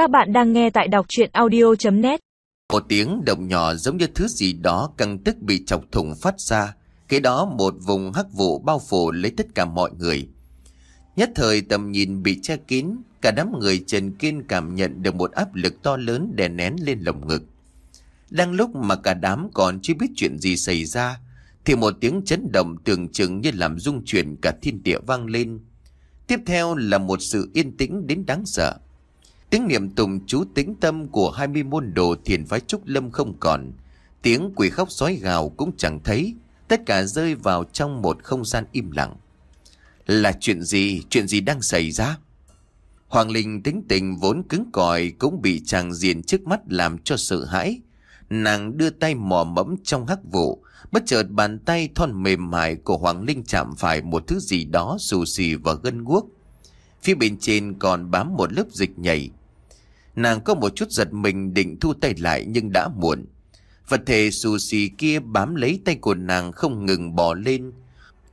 Các bạn đang nghe tại đọc chuyện audio.net Một tiếng động nhỏ giống như thứ gì đó căng tức bị chọc thủng phát ra. kế đó một vùng hắc vụ bao phủ lấy tất cả mọi người. Nhất thời tầm nhìn bị che kín, cả đám người Trần Kiên cảm nhận được một áp lực to lớn đè nén lên lồng ngực. Đang lúc mà cả đám còn chưa biết chuyện gì xảy ra, thì một tiếng chấn động tưởng chừng như làm rung chuyển cả thiên địa vang lên. Tiếp theo là một sự yên tĩnh đến đáng sợ. Tiếng niệm tùng chú tĩnh tâm của hai mươi môn đồ thiền phái trúc lâm không còn. Tiếng quỷ khóc sói gào cũng chẳng thấy. Tất cả rơi vào trong một không gian im lặng. Là chuyện gì? Chuyện gì đang xảy ra? Hoàng Linh tính tình vốn cứng cỏi cũng bị chàng diện trước mắt làm cho sợ hãi. Nàng đưa tay mò mẫm trong hắc vụ, bất chợt bàn tay thon mềm mại của Hoàng Linh chạm phải một thứ gì đó xù xì và gân guốc. Phía bên trên còn bám một lớp dịch nhảy. Nàng có một chút giật mình định thu tay lại nhưng đã muộn. Vật thể xù xì kia bám lấy tay của nàng không ngừng bò lên.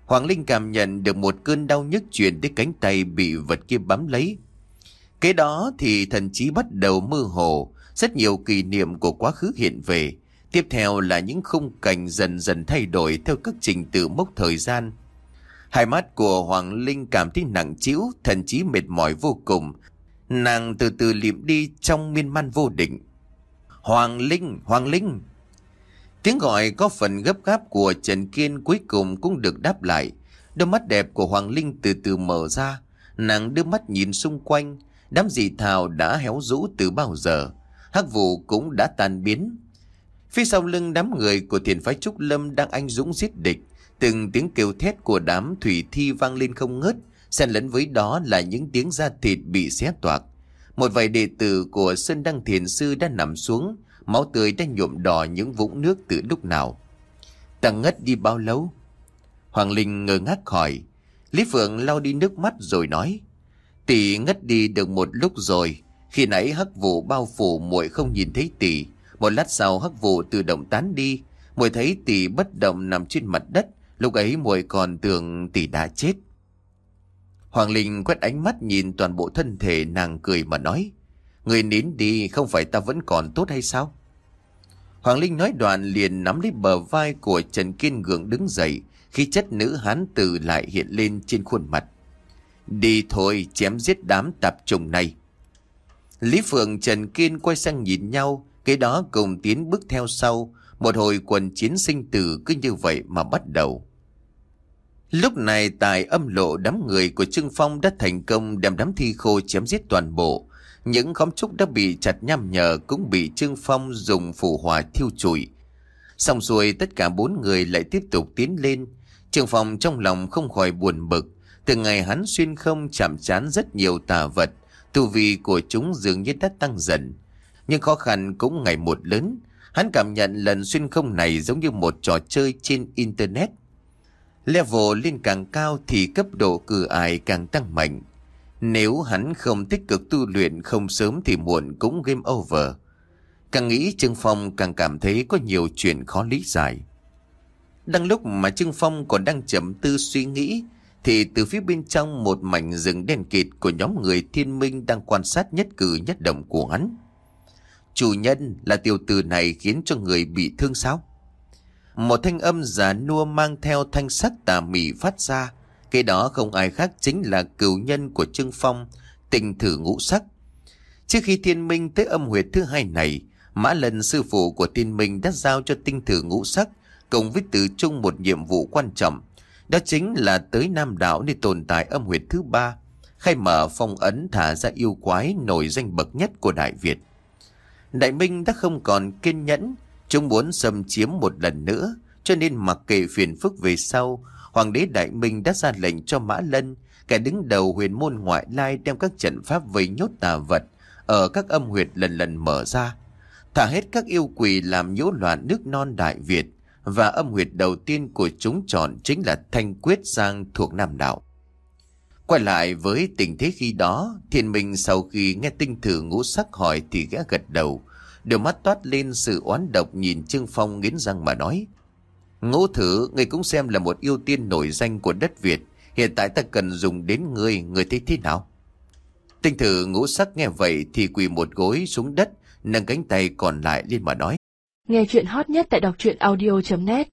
Hoàng Linh cảm nhận được một cơn đau nhức truyền tới cánh tay bị vật kia bám lấy. kế đó thì thần trí bắt đầu mơ hồ, rất nhiều kỷ niệm của quá khứ hiện về. Tiếp theo là những khung cảnh dần dần thay đổi theo các trình tự mốc thời gian. Hai mắt của Hoàng Linh cảm thấy nặng trĩu, thần trí mệt mỏi vô cùng. Nàng từ từ liệm đi trong miên man vô định. Hoàng Linh, Hoàng Linh! Tiếng gọi có phần gấp gáp của Trần Kiên cuối cùng cũng được đáp lại. Đôi mắt đẹp của Hoàng Linh từ từ mở ra. Nàng đưa mắt nhìn xung quanh. Đám dị thảo đã héo rũ từ bao giờ. Hắc vụ cũng đã tan biến. Phía sau lưng đám người của thiền phái Trúc Lâm đang anh dũng giết địch. Từng tiếng kêu thét của đám thủy thi vang lên không ngớt. Xen lẫn với đó là những tiếng da thịt bị xé toạc. Một vài đệ tử của Sơn Đăng Thiền Sư đã nằm xuống. Máu tươi đã nhuộm đỏ những vũng nước từ lúc nào. Ta ngất đi bao lâu? Hoàng Linh ngơ ngác hỏi. Lý Phượng lau đi nước mắt rồi nói. Tỷ ngất đi được một lúc rồi. Khi nãy hắc vụ bao phủ muội không nhìn thấy tỷ. Một lát sau hắc vụ tự động tán đi. muội thấy tỷ bất động nằm trên mặt đất. Lúc ấy muội còn tưởng tỷ đã chết. Hoàng Linh quét ánh mắt nhìn toàn bộ thân thể nàng cười mà nói. Người nín đi không phải ta vẫn còn tốt hay sao? Hoàng Linh nói đoạn liền nắm lấy bờ vai của Trần Kiên Gượng đứng dậy khi chất nữ hán tử lại hiện lên trên khuôn mặt. Đi thôi chém giết đám tạp trùng này. Lý Phượng Trần Kiên quay sang nhìn nhau, cái đó cùng tiến bước theo sau, một hồi quần chiến sinh tử cứ như vậy mà bắt đầu. Lúc này tại âm lộ đám người của Trương Phong đã thành công đem đám thi khô chém giết toàn bộ. Những khóm trúc đã bị chặt nham nhở cũng bị Trương Phong dùng phủ hòa thiêu trụi. Xong rồi tất cả bốn người lại tiếp tục tiến lên. Trương Phong trong lòng không khỏi buồn bực. Từ ngày hắn xuyên không chạm chán rất nhiều tà vật, tu vi của chúng dường như đã tăng dần. Nhưng khó khăn cũng ngày một lớn. Hắn cảm nhận lần xuyên không này giống như một trò chơi trên Internet. Level lên càng cao thì cấp độ cử ải càng tăng mạnh. Nếu hắn không tích cực tu luyện không sớm thì muộn cũng game over. Càng nghĩ Trương Phong càng cảm thấy có nhiều chuyện khó lý giải. Đang lúc mà Trương Phong còn đang chậm tư suy nghĩ, thì từ phía bên trong một mảnh rừng đen kịt của nhóm người thiên minh đang quan sát nhất cử nhất động của hắn. Chủ nhân là tiểu tử này khiến cho người bị thương sao? Một thanh âm giả nua mang theo thanh sắc tà mị phát ra. Cái đó không ai khác chính là cửu nhân của Trương Phong, tình thử ngũ sắc. Trước khi thiên minh tới âm huyệt thứ hai này, Mã Lần sư phụ của thiên minh đã giao cho tinh thử ngũ sắc cùng với tử chung một nhiệm vụ quan trọng. Đó chính là tới Nam Đảo để tồn tại âm huyệt thứ ba, khai mở phong ấn thả ra yêu quái nổi danh bậc nhất của Đại Việt. Đại Minh đã không còn kiên nhẫn, chúng muốn xâm chiếm một lần nữa, cho nên mặc kệ phiền phức về sau, Hoàng đế Đại Minh đã ra lệnh cho Mã Lân, kẻ đứng đầu huyền môn ngoại lai đem các trận pháp vây nhốt tà vật ở các âm huyệt lần lần mở ra. Thả hết các yêu quỷ làm nhiễu loạn nước non Đại Việt và âm huyệt đầu tiên của chúng chọn chính là Thanh Quyết Giang thuộc Nam Đạo. Quay lại với tình thế khi đó, thiên minh sau khi nghe tinh thử ngũ sắc hỏi thì gã gật đầu, đôi mắt toát lên sự oán độc nhìn Trương Phong nghiến răng mà nói. Ngũ thử, người cũng xem là một yêu tiên nổi danh của đất Việt, hiện tại ta cần dùng đến người, người thấy thế nào? Tinh thử ngũ sắc nghe vậy thì quỳ một gối xuống đất, nâng cánh tay còn lại lên mà nói. Nghe chuyện hot nhất tại đọc truyện audio.net